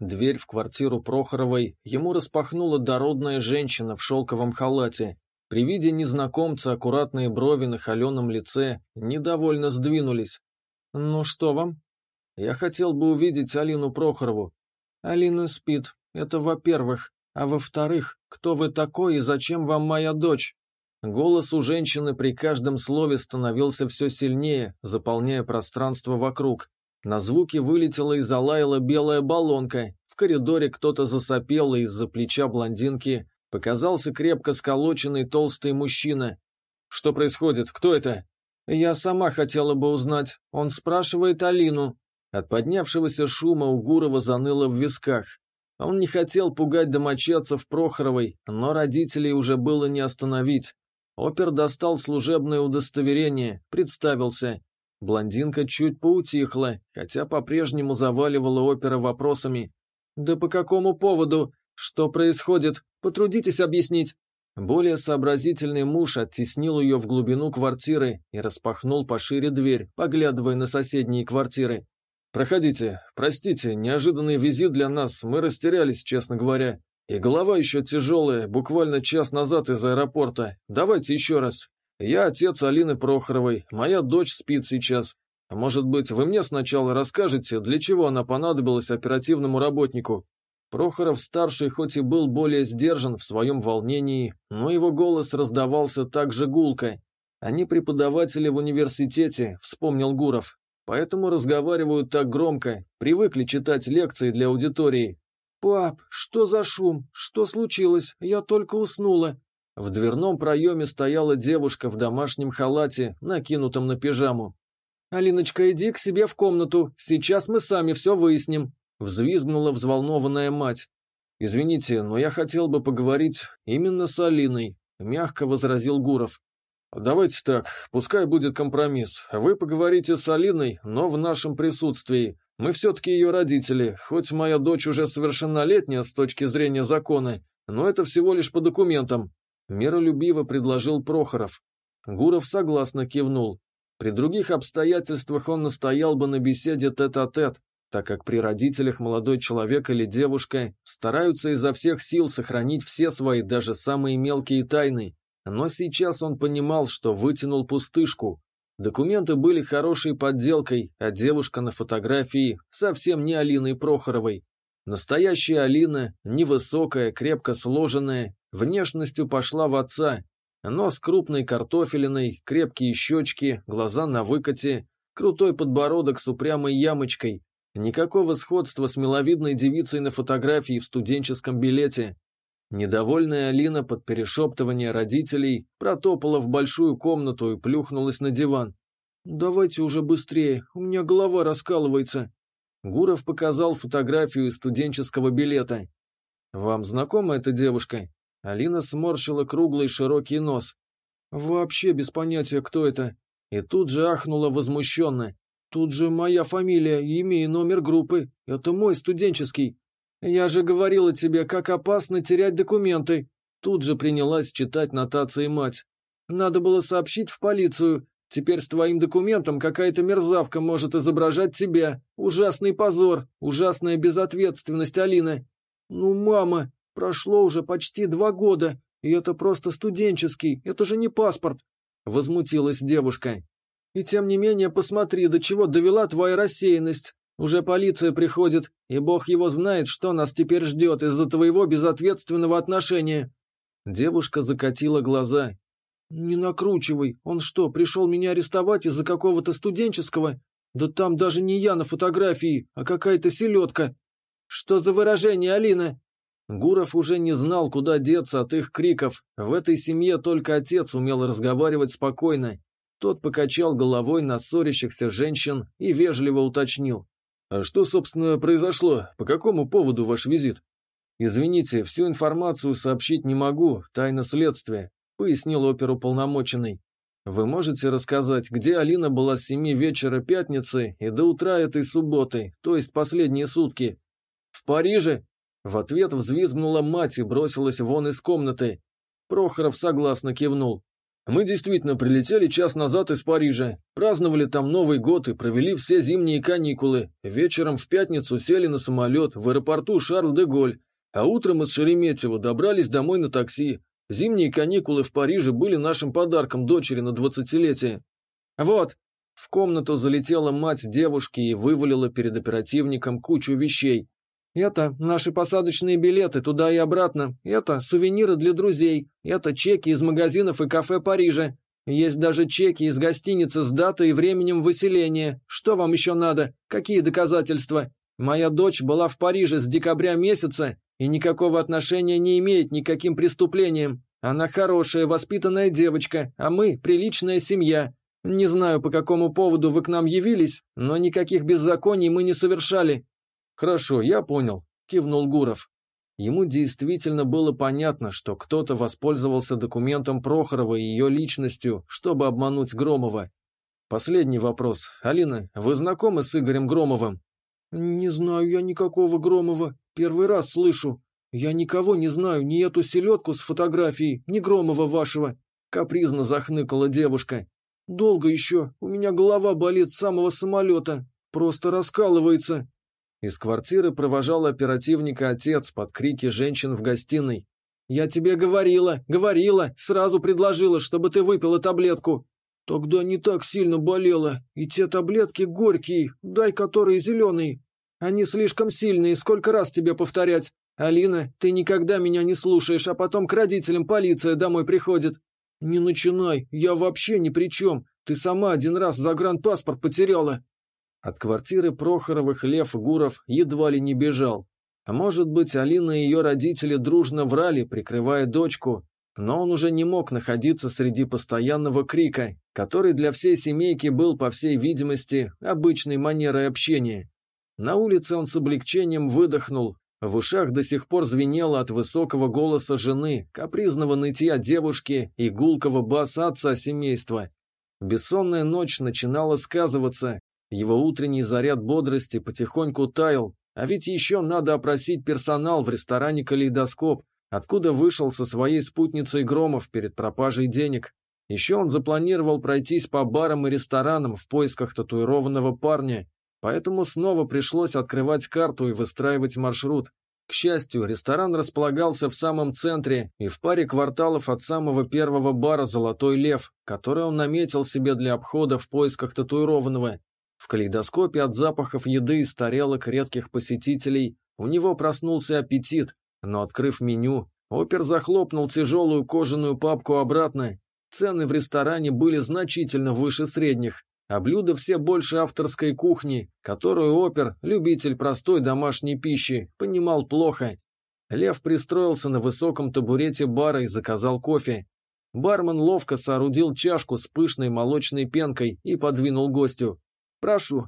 Дверь в квартиру Прохоровой ему распахнула дородная женщина в шелковом халате. При виде незнакомца аккуратные брови на холеном лице недовольно сдвинулись. «Ну что вам?» «Я хотел бы увидеть Алину Прохорову». «Алина спит. Это во-первых. А во-вторых, кто вы такой и зачем вам моя дочь?» Голос у женщины при каждом слове становился все сильнее, заполняя пространство вокруг. На звуки вылетела и залаяла белая баллонка. В коридоре кто-то засопел, и из-за плеча блондинки показался крепко сколоченный толстый мужчина. «Что происходит? Кто это?» «Я сама хотела бы узнать. Он спрашивает Алину». От поднявшегося шума у Гурова заныло в висках. Он не хотел пугать домочадцев Прохоровой, но родителей уже было не остановить. Опер достал служебное удостоверение, представился. Блондинка чуть поутихла, хотя по-прежнему заваливала опера вопросами. «Да по какому поводу? Что происходит? Потрудитесь объяснить». Более сообразительный муж оттеснил ее в глубину квартиры и распахнул пошире дверь, поглядывая на соседние квартиры. «Проходите. Простите, неожиданный визит для нас, мы растерялись, честно говоря. И голова еще тяжелая, буквально час назад из аэропорта. Давайте еще раз. Я отец Алины Прохоровой, моя дочь спит сейчас. Может быть, вы мне сначала расскажете, для чего она понадобилась оперативному работнику?» Прохоров-старший хоть и был более сдержан в своем волнении, но его голос раздавался так же гулко. «Они преподаватели в университете», — вспомнил Гуров. «Поэтому разговаривают так громко, привыкли читать лекции для аудитории». «Пап, что за шум? Что случилось? Я только уснула», в дверном проеме стояла девушка в домашнем халате, накинутом на пижаму. «Алиночка, иди к себе в комнату, сейчас мы сами все выясним», — взвизгнула взволнованная мать. «Извините, но я хотел бы поговорить именно с Алиной», — мягко возразил Гуров. «Давайте так, пускай будет компромисс. Вы поговорите с Алиной, но в нашем присутствии. Мы все-таки ее родители, хоть моя дочь уже совершеннолетняя с точки зрения закона, но это всего лишь по документам. Миролюбиво предложил Прохоров. Гуров согласно кивнул. При других обстоятельствах он настоял бы на беседе тет-а-тет, -тет, так как при родителях молодой человек или девушка стараются изо всех сил сохранить все свои, даже самые мелкие тайны. Но сейчас он понимал, что вытянул пустышку. Документы были хорошей подделкой, а девушка на фотографии совсем не Алиной Прохоровой. Настоящая Алина, невысокая, крепко сложенная, внешностью пошла в отца. Нос крупной картофелиной, крепкие щечки, глаза на выкате, крутой подбородок с упрямой ямочкой. Никакого сходства с миловидной девицей на фотографии в студенческом билете. Недовольная Алина под перешептывание родителей протопала в большую комнату и плюхнулась на диван. «Давайте уже быстрее, у меня голова раскалывается», Гуров показал фотографию из студенческого билета. «Вам знакома эта девушка?» Алина сморщила круглый широкий нос. «Вообще без понятия, кто это». И тут же ахнула возмущенно. «Тут же моя фамилия, имя и номер группы. Это мой студенческий. Я же говорила тебе, как опасно терять документы». Тут же принялась читать нотации мать. «Надо было сообщить в полицию. Теперь с твоим документом какая-то мерзавка может изображать тебя. Ужасный позор, ужасная безответственность, Алина. Ну, мама, прошло уже почти два года, и это просто студенческий, это же не паспорт. Возмутилась девушка. И тем не менее, посмотри, до чего довела твоя рассеянность. Уже полиция приходит, и бог его знает, что нас теперь ждет из-за твоего безответственного отношения. Девушка закатила глаза «Не накручивай. Он что, пришел меня арестовать из-за какого-то студенческого? Да там даже не я на фотографии, а какая-то селедка. Что за выражение, Алина?» Гуров уже не знал, куда деться от их криков. В этой семье только отец умел разговаривать спокойно. Тот покачал головой на ссорящихся женщин и вежливо уточнил. «А что, собственно, произошло? По какому поводу ваш визит?» «Извините, всю информацию сообщить не могу, тайна следствия пояснил оперуполномоченный. «Вы можете рассказать, где Алина была с семи вечера пятницы и до утра этой субботы, то есть последние сутки?» «В Париже?» В ответ взвизгнула мать и бросилась вон из комнаты. Прохоров согласно кивнул. Мы действительно прилетели час назад из Парижа, праздновали там Новый год и провели все зимние каникулы. Вечером в пятницу сели на самолет в аэропорту Шарль-де-Голь, а утром из Шереметьево добрались домой на такси. Зимние каникулы в Париже были нашим подарком дочери на двадцатилетие. Вот, в комнату залетела мать девушки и вывалила перед оперативником кучу вещей. Это наши посадочные билеты туда и обратно. Это сувениры для друзей. Это чеки из магазинов и кафе Парижа. Есть даже чеки из гостиницы с датой и временем выселения. Что вам еще надо? Какие доказательства? Моя дочь была в Париже с декабря месяца и никакого отношения не имеет ни к каким преступлениям. Она хорошая, воспитанная девочка, а мы – приличная семья. Не знаю, по какому поводу вы к нам явились, но никаких беззаконий мы не совершали. «Хорошо, я понял», – кивнул Гуров. Ему действительно было понятно, что кто-то воспользовался документом Прохорова и ее личностью, чтобы обмануть Громова. Последний вопрос. Алина, вы знакомы с Игорем Громовым? «Не знаю я никакого Громова. Первый раз слышу. Я никого не знаю, ни эту селедку с фотографией, ни Громова вашего», — капризно захныкала девушка. «Долго еще. У меня голова болит с самого самолета. Просто раскалывается». Из квартиры провожал оперативника отец под крики женщин в гостиной. «Я тебе говорила, говорила, сразу предложила, чтобы ты выпила таблетку». «Тогда не так сильно болела, и те таблетки горькие, дай которые зеленые. Они слишком сильные, сколько раз тебе повторять? Алина, ты никогда меня не слушаешь, а потом к родителям полиция домой приходит». «Не начинай, я вообще ни при чем, ты сама один раз загранпаспорт потеряла». От квартиры Прохоровых Лев Гуров едва ли не бежал. А может быть, Алина и ее родители дружно врали, прикрывая дочку, но он уже не мог находиться среди постоянного крика, который для всей семейки был, по всей видимости, обычной манерой общения. На улице он с облегчением выдохнул, в ушах до сих пор звенело от высокого голоса жены, капризного нытья девушки и гулкого баса отца семейства. Бессонная ночь начинала сказываться, его утренний заряд бодрости потихоньку таял, а ведь еще надо опросить персонал в ресторане «Калейдоскоп», откуда вышел со своей спутницей Громов перед пропажей денег. Еще он запланировал пройтись по барам и ресторанам в поисках татуированного парня, поэтому снова пришлось открывать карту и выстраивать маршрут. К счастью, ресторан располагался в самом центре и в паре кварталов от самого первого бара «Золотой лев», который он наметил себе для обхода в поисках татуированного. В калейдоскопе от запахов еды и тарелок редких посетителей у него проснулся аппетит, но, открыв меню, опер захлопнул тяжелую кожаную папку обратно. Цены в ресторане были значительно выше средних, а блюда все больше авторской кухни, которую опер, любитель простой домашней пищи, понимал плохо. Лев пристроился на высоком табурете бара и заказал кофе. Бармен ловко соорудил чашку с пышной молочной пенкой и подвинул гостю. «Прошу».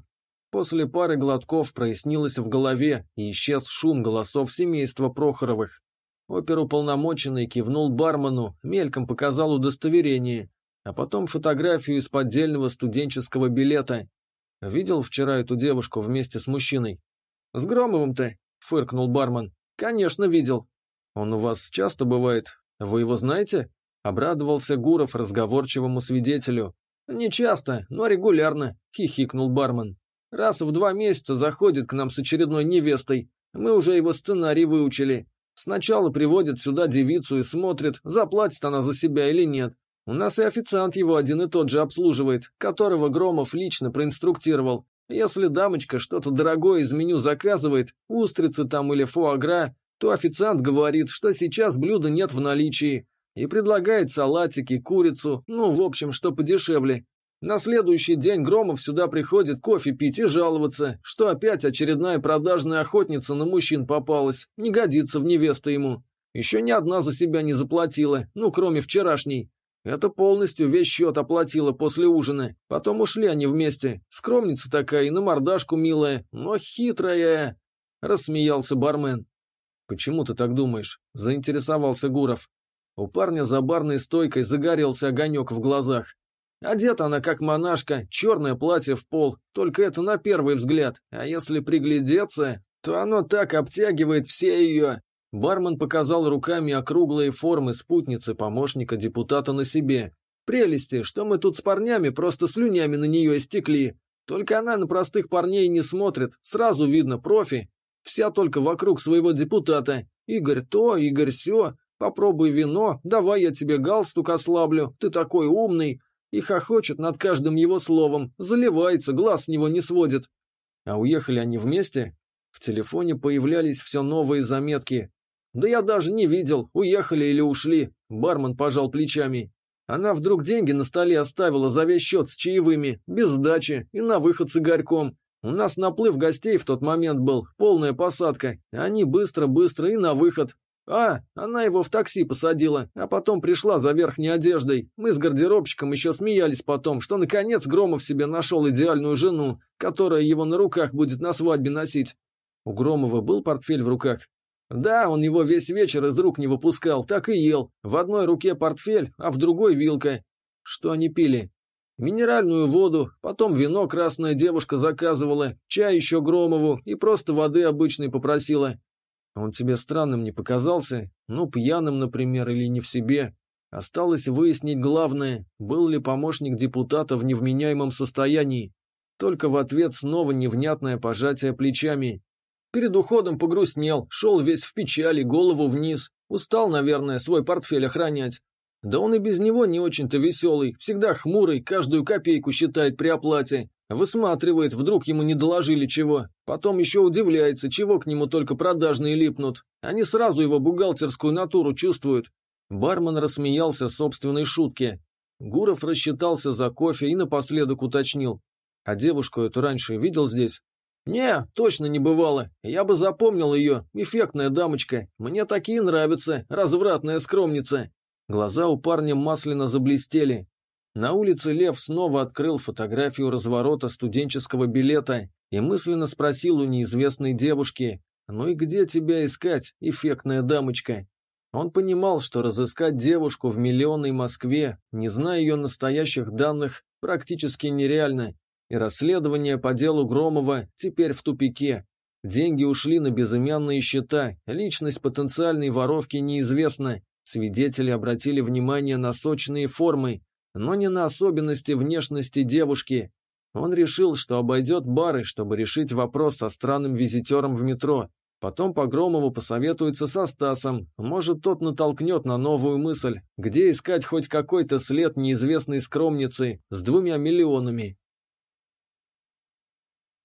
После пары глотков прояснилось в голове и исчез шум голосов семейства Прохоровых. Оперуполномоченный кивнул бармену, мельком показал удостоверение, а потом фотографию из поддельного студенческого билета. Видел вчера эту девушку вместе с мужчиной? «С Громовым-то?» — фыркнул бармен. «Конечно, видел». «Он у вас часто бывает? Вы его знаете?» — обрадовался Гуров разговорчивому свидетелю. «Не часто, но регулярно», — хихикнул бармен. «Раз в два месяца заходит к нам с очередной невестой. Мы уже его сценарий выучили. Сначала приводит сюда девицу и смотрит, заплатит она за себя или нет. У нас и официант его один и тот же обслуживает, которого Громов лично проинструктировал. Если дамочка что-то дорогое из меню заказывает, устрицы там или фуагра, то официант говорит, что сейчас блюда нет в наличии, и предлагает салатики, курицу, ну, в общем, что подешевле. На следующий день Громов сюда приходит кофе пить и жаловаться, что опять очередная продажная охотница на мужчин попалась, не годится в невесты ему. Еще ни одна за себя не заплатила, ну, кроме вчерашней. Это полностью весь счет оплатила после ужина. Потом ушли они вместе. Скромница такая и на мордашку милая, но хитрая. Рассмеялся бармен. «Почему ты так думаешь?» – заинтересовался Гуров. У парня за барной стойкой загорелся огонек в глазах. Одета она как монашка, черное платье в пол, только это на первый взгляд, а если приглядеться, то оно так обтягивает все ее. Бармен показал руками округлые формы спутницы помощника депутата на себе. Прелести, что мы тут с парнями просто слюнями на нее истекли. Только она на простых парней не смотрит, сразу видно, профи. Вся только вокруг своего депутата. Игорь то, Игорь сё. Попробуй вино, давай я тебе галстук ослаблю, ты такой умный. И хохочет над каждым его словом, заливается, глаз с него не сводит. А уехали они вместе? В телефоне появлялись все новые заметки. Да я даже не видел, уехали или ушли. Бармен пожал плечами. Она вдруг деньги на столе оставила за весь счет с чаевыми, без сдачи и на выход с Игорьком. У нас наплыв гостей в тот момент был, полная посадка. Они быстро-быстро и на выход. А, она его в такси посадила, а потом пришла за верхней одеждой. Мы с гардеробщиком еще смеялись потом, что наконец Громов себе нашел идеальную жену, которая его на руках будет на свадьбе носить. У Громова был портфель в руках? Да, он его весь вечер из рук не выпускал, так и ел. В одной руке портфель, а в другой вилка. Что они пили? Минеральную воду, потом вино красная девушка заказывала, чай еще Громову и просто воды обычной попросила. Он тебе странным не показался? Ну, пьяным, например, или не в себе? Осталось выяснить главное, был ли помощник депутата в невменяемом состоянии. Только в ответ снова невнятное пожатие плечами. Перед уходом погрустнел, шел весь в печали, голову вниз. Устал, наверное, свой портфель охранять. Да он и без него не очень-то веселый, всегда хмурый, каждую копейку считает при оплате. Высматривает, вдруг ему не доложили чего. Потом еще удивляется, чего к нему только продажные липнут. Они сразу его бухгалтерскую натуру чувствуют. Бармен рассмеялся собственной шутке. Гуров рассчитался за кофе и напоследок уточнил. А девушку эту раньше видел здесь? «Не, точно не бывало. Я бы запомнил ее. Эффектная дамочка. Мне такие нравятся. Развратная скромница». Глаза у парня масляно заблестели. На улице Лев снова открыл фотографию разворота студенческого билета и мысленно спросил у неизвестной девушки, «Ну и где тебя искать, эффектная дамочка?» Он понимал, что разыскать девушку в миллионной Москве, не зная ее настоящих данных, практически нереально, и расследование по делу Громова теперь в тупике. Деньги ушли на безымянные счета, личность потенциальной воровки неизвестна, свидетели обратили внимание на сочные формы, но не на особенности внешности девушки. Он решил, что обойдет бары, чтобы решить вопрос со странным визитером в метро. Потом по Громову посоветуется со Стасом, может, тот натолкнет на новую мысль, где искать хоть какой-то след неизвестной скромницы с двумя миллионами.